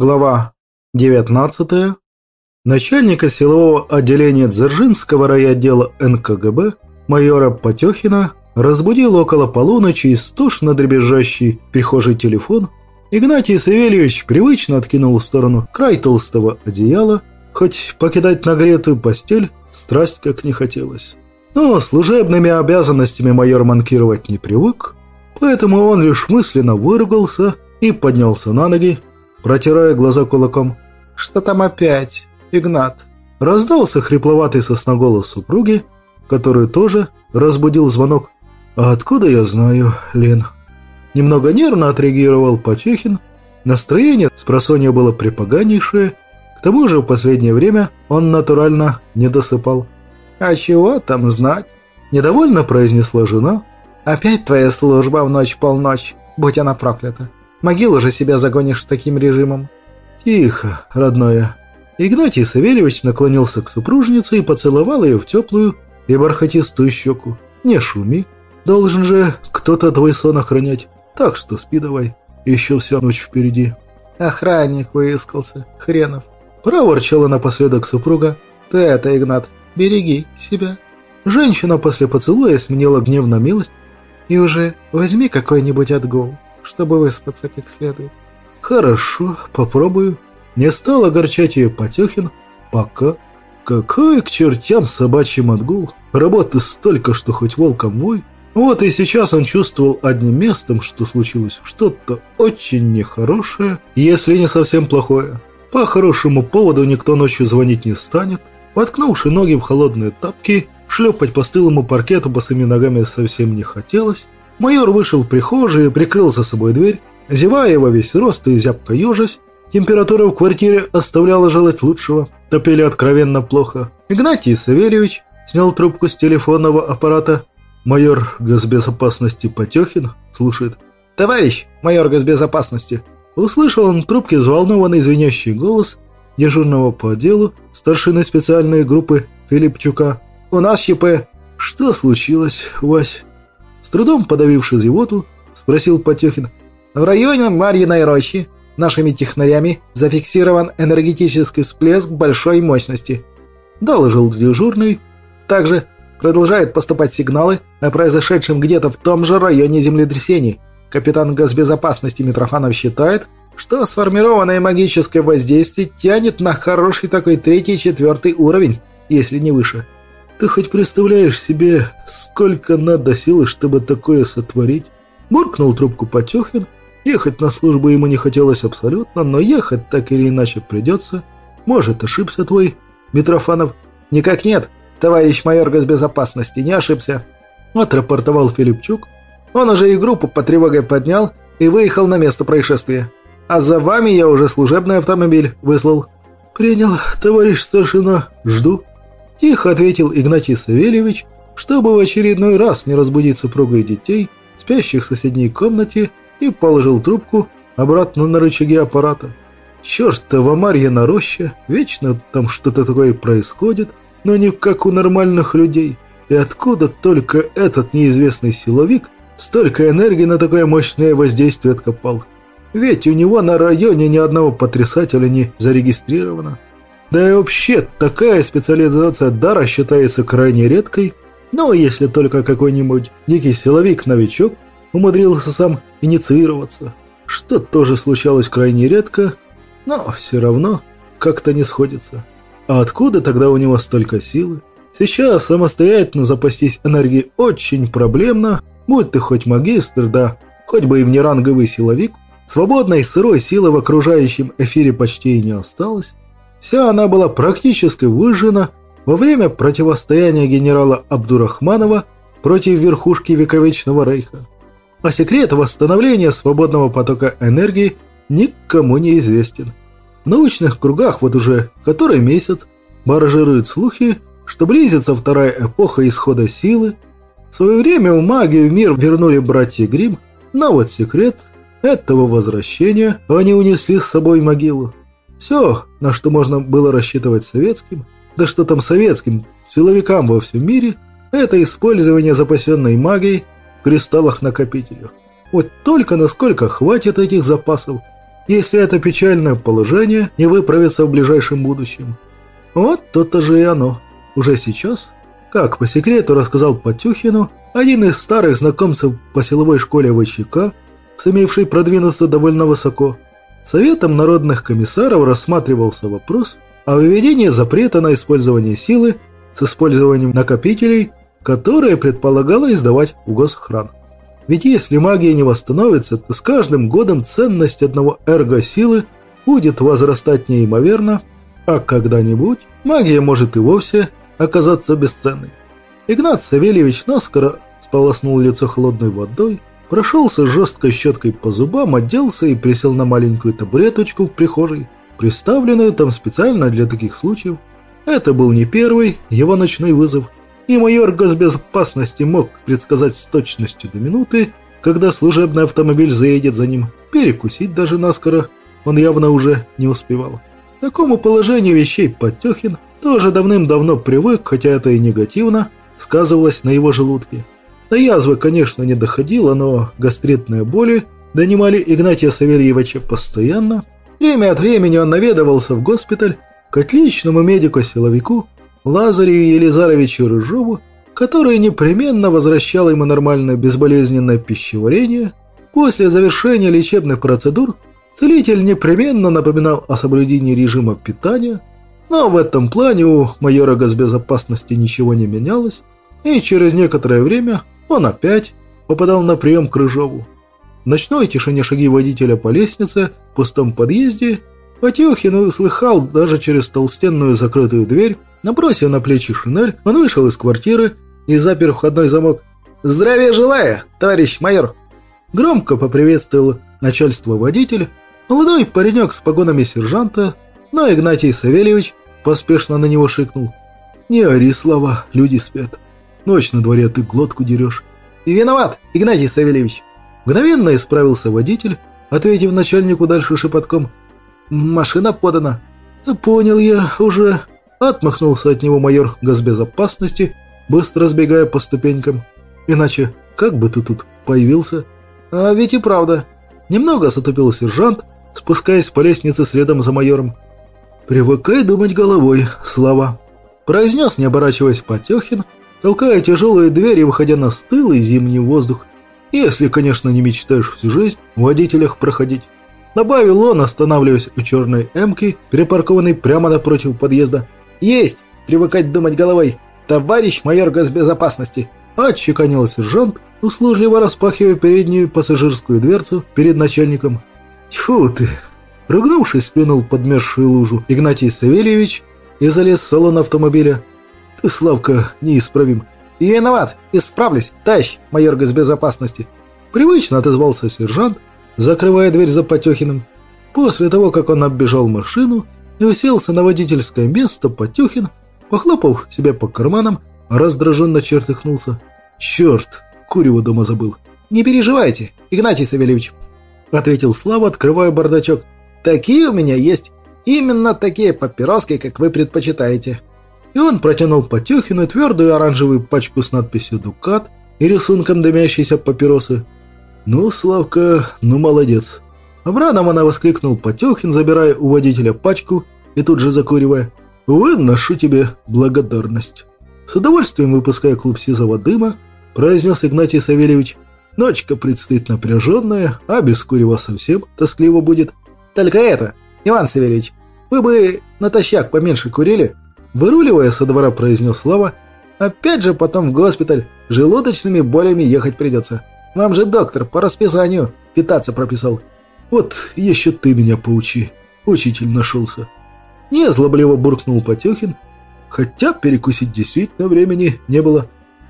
Глава 19. Начальника силового отделения Дзержинского райотдела НКГБ майора Потехина разбудил около полуночи истошно дребезжащий прихожий телефон. Игнатий Савельевич привычно откинул в сторону край толстого одеяла, хоть покидать нагретую постель страсть как не хотелось. Но служебными обязанностями майор манкировать не привык, поэтому он лишь мысленно выругался и поднялся на ноги, протирая глаза кулаком. «Что там опять, Игнат?» Раздался хрипловатый сосноголос супруги, которую тоже разбудил звонок. «А откуда я знаю, Лен?» Немного нервно отреагировал Потехин. Настроение с просонья было припоганнейшее. К тому же в последнее время он натурально не досыпал. «А чего там знать?» Недовольно произнесла жена. «Опять твоя служба в ночь-полночь, будь она проклята. Могилу же себя загонишь с таким режимом». «Тихо, родная». Игнатий Савельевич наклонился к супружнице и поцеловал ее в теплую и бархатистую щеку. «Не шуми. Должен же кто-то твой сон охранять. Так что спи давай. Еще вся ночь впереди». «Охранник выискался. Хренов». Проворчала напоследок супруга. «Ты это, Игнат, береги себя». Женщина после поцелуя сменила гнев на милость. «И уже возьми какой-нибудь отгул чтобы выспаться как следует. Хорошо, попробую. Не стал огорчать ее Потехин. Пока. Какой к чертям собачий отгул. Работы столько, что хоть волком вой. Вот и сейчас он чувствовал одним местом, что случилось что-то очень нехорошее, если не совсем плохое. По хорошему поводу никто ночью звонить не станет. Воткнувши ноги в холодные тапки, шлепать по стылому паркету босыми ногами совсем не хотелось. Майор вышел в прихожую прикрыл за собой дверь, зевая во весь рост и зябко ежась. Температура в квартире оставляла желать лучшего. Топили откровенно плохо. Игнатий Савельевич снял трубку с телефонного аппарата. Майор госбезопасности Потехин слушает. «Товарищ майор госбезопасности!» Услышал он в трубке взволнованный звенящий голос дежурного по отделу старшины специальной группы Филипчука. «У нас ЧП!» «Что случилось, Вась?» С трудом подавивший зевоту, спросил Потехин. В районе Марьиной рощи нашими технарями зафиксирован энергетический всплеск большой мощности. Доложил дежурный. Также продолжают поступать сигналы о произошедшем где-то в том же районе землетрясений. Капитан госбезопасности Митрофанов считает, что сформированное магическое воздействие тянет на хороший такой третий-четвертый уровень, если не выше. Ты хоть представляешь себе, сколько надо силы, чтобы такое сотворить?» Буркнул трубку Потехин. Ехать на службу ему не хотелось абсолютно, но ехать так или иначе придется. Может, ошибся твой, Митрофанов? Никак нет, товарищ майор госбезопасности, не ошибся. Отрапортовал Филипчук. Он уже и группу по тревоге поднял и выехал на место происшествия. А за вами я уже служебный автомобиль выслал. Принял, товарищ старшина, жду. Тихо ответил Игнатий Савельевич, чтобы в очередной раз не разбудить супругу и детей, спящих в соседней комнате, и положил трубку обратно на рычаги аппарата. Чёртова Марья на роще, вечно там что-то такое происходит, но не как у нормальных людей. И откуда только этот неизвестный силовик столько энергии на такое мощное воздействие откопал? Ведь у него на районе ни одного потрясателя не зарегистрировано. Да и вообще, такая специализация дара считается крайне редкой, но если только какой-нибудь дикий силовик-новичок умудрился сам инициироваться, что тоже случалось крайне редко, но все равно как-то не сходится. А откуда тогда у него столько силы? Сейчас самостоятельно запастись энергией очень проблемно, будь ты хоть магистр, да хоть бы и внеранговый силовик, свободной сырой силы в окружающем эфире почти и не осталось. Вся она была практически выжжена во время противостояния генерала Абдурахманова против верхушки вековечного рейха. А секрет восстановления свободного потока энергии никому не известен. В научных кругах вот уже который месяц баражируют слухи, что близится вторая эпоха исхода силы. В свое время у магии в мир вернули братья Грим, но вот секрет этого возвращения они унесли с собой могилу. Все, на что можно было рассчитывать советским, да что там советским, силовикам во всем мире, это использование запасенной магией в кристаллах-накопителях. Вот только насколько хватит этих запасов, если это печальное положение не выправится в ближайшем будущем. Вот то-то же и оно. Уже сейчас, как по секрету рассказал Потюхину, один из старых знакомцев по силовой школе ВЧК, сумевший продвинуться довольно высоко, Советом народных комиссаров рассматривался вопрос о выведении запрета на использование силы с использованием накопителей, которые предполагало издавать у госохран. Ведь если магия не восстановится, то с каждым годом ценность одного эрго-силы будет возрастать неимоверно, а когда-нибудь магия может и вовсе оказаться бесценной. Игнат Савельевич наскоро сполоснул лицо холодной водой, прошелся жесткой щеткой по зубам, оделся и присел на маленькую табуреточку в прихожей, приставленную там специально для таких случаев. Это был не первый его ночной вызов – и майор госбезопасности мог предсказать с точностью до минуты, когда служебный автомобиль заедет за ним. Перекусить даже наскоро он явно уже не успевал. К такому положению вещей Потехин тоже давным-давно привык, хотя это и негативно сказывалось на его желудке. До язвы, конечно, не доходило, но гастритные боли донимали Игнатия Савельевича постоянно. Время от времени он наведывался в госпиталь к отличному медику-силовику, Лазарю Елизаровичу Рыжову, который непременно возвращал ему нормальное безболезненное пищеварение, после завершения лечебных процедур целитель непременно напоминал о соблюдении режима питания, но в этом плане у майора госбезопасности ничего не менялось, и через некоторое время он опять попадал на прием к Рыжову. В ночной тишине шаги водителя по лестнице в пустом подъезде Потехин услыхал даже через толстенную закрытую дверь Набросив на плечи шинель, он вышел из квартиры и запер входной замок. «Здравия желаю, товарищ майор!» Громко поприветствовал начальство водитель, молодой паренек с погонами сержанта, но Игнатий Савельевич поспешно на него шикнул. «Не ори, Слава, люди спят. Ночь на дворе, ты глотку дерешь». «И виноват, Игнатий Савельевич!» Мгновенно исправился водитель, ответив начальнику дальше шепотком. «Машина подана». «Понял я уже», Отмахнулся от него майор госбезопасности, быстро сбегая по ступенькам. Иначе как бы ты тут появился? А ведь и правда. Немного затупил сержант, спускаясь по лестнице следом за майором. «Привыкай думать головой, Слава», – произнес, не оборачиваясь Потехин, толкая тяжелые двери, выходя на стылый зимний воздух. «Если, конечно, не мечтаешь всю жизнь в водителях проходить». Добавил он, останавливаясь у черной «Эмки», припаркованной прямо напротив подъезда. «Есть! Привыкать думать головой! Товарищ майор госбезопасности!» Отчеканил сержант, услужливо распахивая переднюю пассажирскую дверцу перед начальником. «Тьфу ты!» Ругнувшись, плюнул подмерзшую лужу Игнатий Савельевич и залез в салон автомобиля. «Ты, Славка, неисправим!» «И виноват! Исправлюсь, тащ, майор госбезопасности!» Привычно отозвался сержант, закрывая дверь за Потехиным. После того, как он оббежал машину, и уселся на водительское место Потехин, похлопав себя по карманам, раздраженно чертыхнулся. «Черт, курево дома забыл». «Не переживайте, Игнатий Савельевич», — ответил Слава, открывая бардачок. «Такие у меня есть. Именно такие папироски, как вы предпочитаете». И он протянул Потехину твердую оранжевую пачку с надписью «Дукат» и рисунком дымящейся папиросы. «Ну, Славка, ну молодец. Обрадованно воскликнул Потехин, забирая у водителя пачку и тут же закуривая. «Выношу тебе благодарность». С удовольствием выпуская клуб сизого дыма, произнес Игнатий Савельевич. «Ночка предстоит напряженная, а без курева совсем тоскливо будет». «Только это, Иван Савельевич, вы бы натощак поменьше курили?» Выруливая со двора, произнес Слава. «Опять же потом в госпиталь желудочными болями ехать придется. Вам же доктор по расписанию питаться прописал». Вот еще ты меня поучи. Учитель нашелся. Незлобливо буркнул Потехин, хотя перекусить действительно времени не было.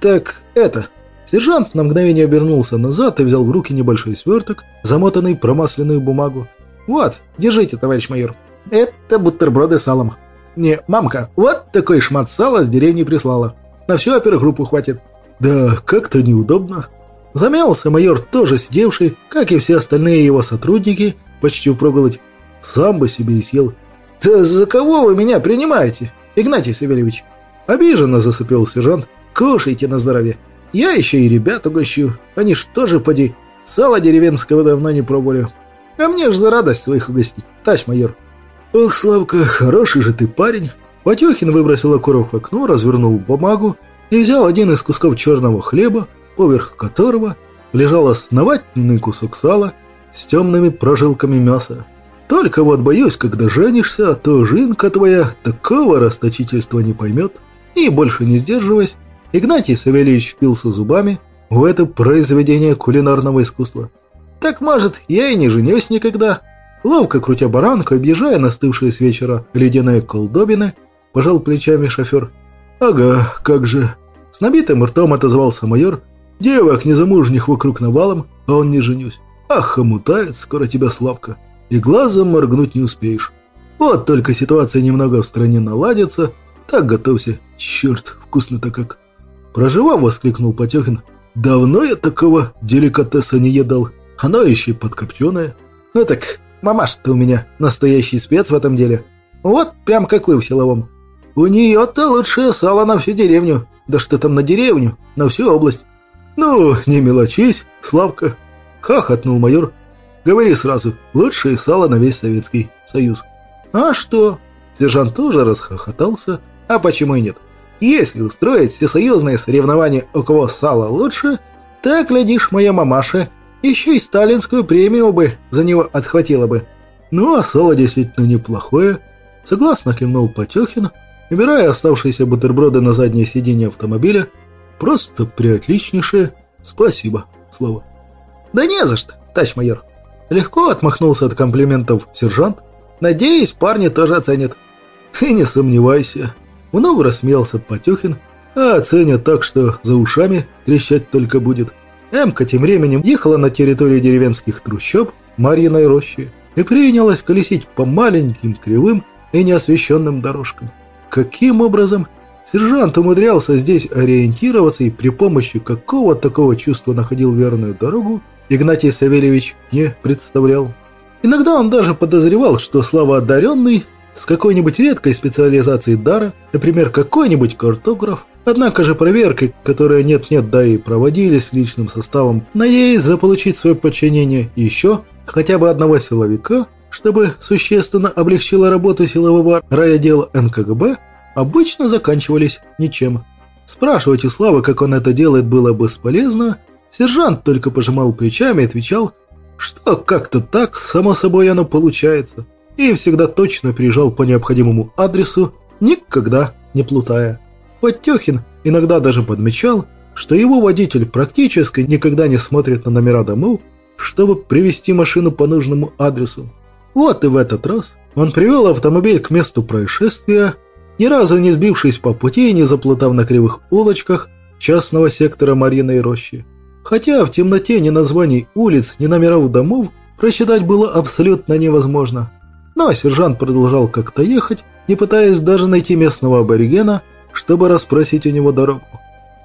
Так это... Сержант на мгновение обернулся назад и взял в руки небольшой сверток, замотанный промасленную бумагу. «Вот, держите, товарищ майор. Это бутерброды с салом. Не, мамка, вот такой шмат сала с деревни прислала. На всю опергруппу хватит». «Да, как-то неудобно», Замялся майор, тоже сидевший, как и все остальные его сотрудники, почти впроголодь. Сам бы себе и съел. «Да за кого вы меня принимаете, Игнатий Савельевич?» Обиженно засыпел сержант. «Кушайте на здоровье. Я еще и ребят угощу. Они ж тоже, поди, сало деревенского давно не пробовали». А мне ж за радость своих угостить, тач майор. Ох, Славка, хороший же ты парень. Потехин выбросил окурок в окно, развернул бумагу и взял один из кусков черного хлеба, поверх которого лежал основательный кусок сала с темными прожилками мяса. Только вот боюсь, когда женишься, то жинка твоя такого расточительства не поймет. И больше не сдерживаясь, Игнатий Савельевич впился зубами в это произведение кулинарного искусства. «Так, может, я и не женюсь никогда?» Ловко крутя баранку, объезжая настывшие с вечера ледяные колдобины, пожал плечами шофер. «Ага, как же!» С набитым ртом отозвался майор. «Девок незамужних вокруг навалом, а он не женюсь. Ах, хомутает, скоро тебя слабко. И глазом моргнуть не успеешь. Вот только ситуация немного в стране наладится, так готовься. Черт, вкусно-то как!» Проживав, воскликнул Потехин. «Давно я такого деликатеса не едал. Оно еще и подкопченое». «Ну так, мамаш ты у меня настоящий спец в этом деле. Вот прям как вы в силовом. У нее-то лучшее сало на всю деревню. Да что там на деревню, на всю область». «Ну, не мелочись, Славка», — хохотнул майор. «Говори сразу, лучшее сало на весь Советский Союз». «А что?» Сержант тоже расхохотался. «А почему и нет?» Если устроить всесоюзные соревнования, у кого сало лучше, так, глядишь, моя мамаша еще и сталинскую премию бы за него отхватила бы. Ну, а сало действительно неплохое. Согласно кивнул Потехин, убирая оставшиеся бутерброды на заднее сиденье автомобиля. Просто приотличнейшее. Спасибо, Слава. Да не за что, тач майор. Легко отмахнулся от комплиментов сержант. Надеюсь, парни тоже оценят. И не сомневайся. Вновь рассмеялся Потехин, а оценят так, что за ушами трещать только будет. Эмка тем временем ехала на территории деревенских трущоб Марьиной рощи и принялась колесить по маленьким, кривым и неосвещенным дорожкам. Каким образом сержант умудрялся здесь ориентироваться и при помощи какого такого чувства находил верную дорогу, Игнатий Савельевич не представлял. Иногда он даже подозревал, что Слава одаренный с какой-нибудь редкой специализацией дара, например, какой-нибудь картограф. Однако же проверки, которые нет-нет, да и проводились личным составом, надеясь заполучить свое подчинение еще хотя бы одного силовика, чтобы существенно облегчило работу силового райотдела НКГБ, обычно заканчивались ничем. Спрашивать у Славы, как он это делает, было бесполезно. Сержант только пожимал плечами и отвечал, что как-то так, само собой, оно получается и всегда точно приезжал по необходимому адресу, никогда не плутая. Подтехин иногда даже подмечал, что его водитель практически никогда не смотрит на номера домов, чтобы привести машину по нужному адресу. Вот и в этот раз он привел автомобиль к месту происшествия, ни разу не сбившись по пути и не заплутав на кривых улочках частного сектора Мариной рощи. Хотя в темноте ни названий улиц, ни номеров домов просчитать было абсолютно невозможно. Но ну, а сержант продолжал как-то ехать, не пытаясь даже найти местного аборигена, чтобы расспросить у него дорогу.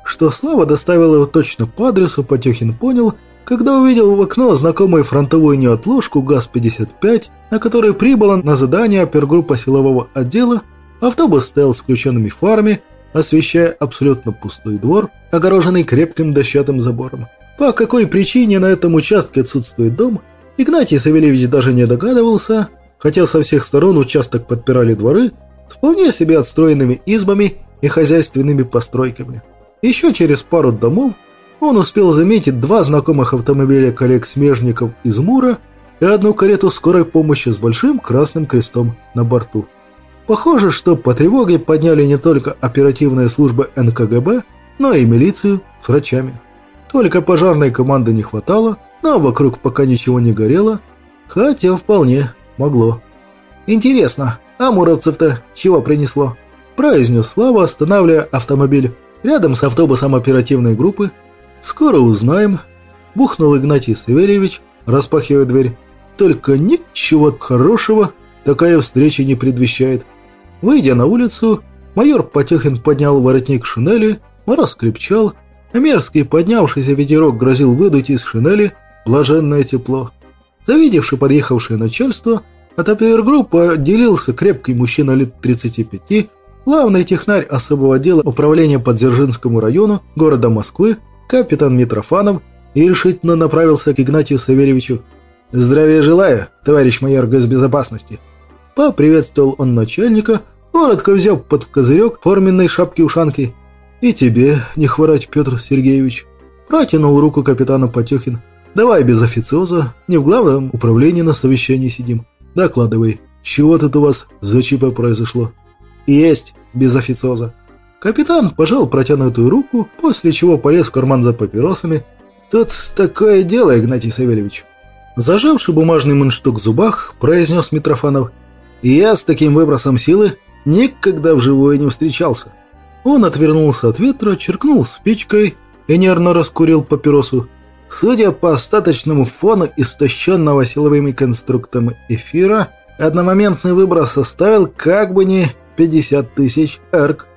Что Слава доставил его точно по адресу, Потехин понял, когда увидел в окно знакомую фронтовую неотложку ГАЗ-55, на которой прибыла на задание опергруппа силового отдела, автобус стоял с включенными фарами, освещая абсолютно пустой двор, огороженный крепким дощатым забором. По какой причине на этом участке отсутствует дом, Игнатий Савельевич даже не догадывался, хотя со всех сторон участок подпирали дворы вполне себе отстроенными избами и хозяйственными постройками. Еще через пару домов он успел заметить два знакомых автомобиля коллег-смежников из Мура и одну карету скорой помощи с большим красным крестом на борту. Похоже, что по тревоге подняли не только оперативные службы НКГБ, но и милицию с врачами. Только пожарной команды не хватало, но вокруг пока ничего не горело, хотя вполне Могло. «Интересно, а Муровцев-то чего принесло?» произнес Слава, останавливая автомобиль рядом с автобусом оперативной группы. «Скоро узнаем», – бухнул Игнатий Савельевич, распахивая дверь. «Только ничего хорошего такая встреча не предвещает». Выйдя на улицу, майор Потехин поднял воротник шинели, мороз крепчал, а мерзкий поднявшийся ветерок грозил выдуть из шинели блаженное тепло. Завидевший подъехавшее начальство, от опергруппы отделился крепкий мужчина лет 35, главный технарь особого отдела управления по Дзержинскому району города Москвы, капитан Митрофанов, и решительно направился к Игнатию Савельевичу. «Здравия желаю, товарищ майор госбезопасности!» Поприветствовал он начальника, коротко взяв под козырек форменной шапки-ушанки. «И тебе не хворать, Петр Сергеевич!» Протянул руку капитану Потехин. «Давай без официоза, не в главном управлении на совещании сидим. Докладывай, чего тут у вас за ЧП произошло?» «Есть, без официоза». Капитан пожал протянутую руку, после чего полез в карман за папиросами. «Тут такое дело, Игнатий Савельевич». Зажавший бумажный мундштук в зубах, произнес Митрофанов. «Я с таким выбросом силы никогда вживую не встречался». Он отвернулся от ветра, черкнул спичкой и нервно раскурил папиросу. Судя по остаточному фону истощенного силовыми конструктами эфира, одномоментный выброс составил как бы не 50 тысяч эрк.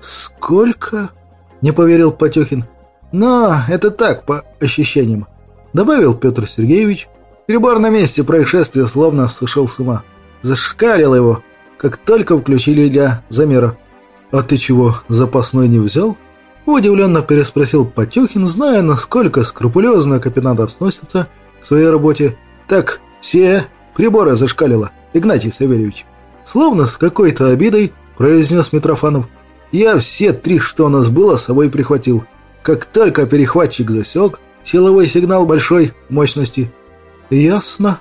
«Сколько?» – не поверил Потехин. «Но это так, по ощущениям», – добавил Петр Сергеевич. Прибор на месте происшествия словно сошел с ума. Зашкалил его, как только включили для замера. «А ты чего, запасной не взял?» Удивленно переспросил Потехин, зная, насколько скрупулезно капитан относится к своей работе. «Так, все приборы зашкалило, Игнатий Савельевич». Словно с какой-то обидой произнес Митрофанов. «Я все три, что у нас было, с собой прихватил. Как только перехватчик засек, силовой сигнал большой мощности». «Ясно».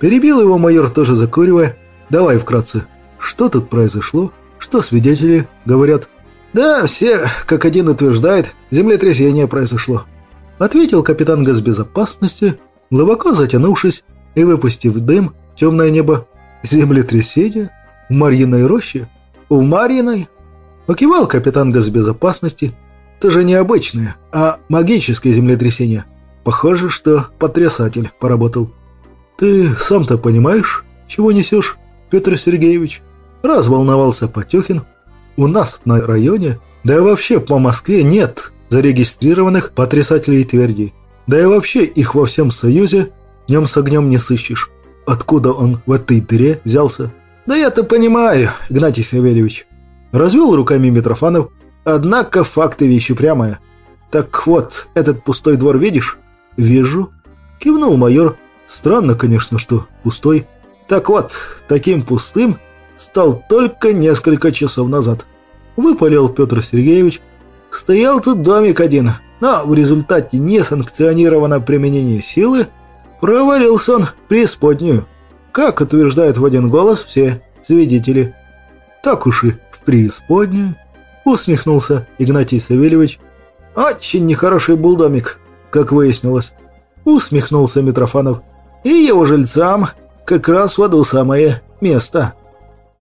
Перебил его майор, тоже закуривая. «Давай вкратце. Что тут произошло? Что свидетели говорят?» «Да, все, как один утверждает, землетрясение произошло», — ответил капитан госбезопасности, глубоко затянувшись и выпустив дым в темное небо. «Землетрясение? В Марьиной роще?» «В Марьиной?» — покивал капитан госбезопасности. «Это же не обычное, а магическое землетрясение. Похоже, что потрясатель поработал». «Ты сам-то понимаешь, чего несешь, Петр Сергеевич?» Разволновался Потехин, у нас на районе, да и вообще по Москве нет зарегистрированных потрясателей тверди. Да и вообще их во всем Союзе днем с огнем не сыщешь. Откуда он в этой дыре взялся? Да я-то понимаю, Игнатий Савельевич. Развел руками Митрофанов. Однако факты вещи прямые. Так вот, этот пустой двор видишь? Вижу. Кивнул майор. Странно, конечно, что пустой. Так вот, таким пустым стал только несколько часов назад. Выпалил Петр Сергеевич. Стоял тут домик один, но в результате несанкционированного применения силы провалился он преисподнюю. Как утверждают в один голос все свидетели. Так уж и в преисподнюю, усмехнулся Игнатий Савельевич. Очень нехороший был домик, как выяснилось. Усмехнулся Митрофанов. И его жильцам как раз в аду самое место.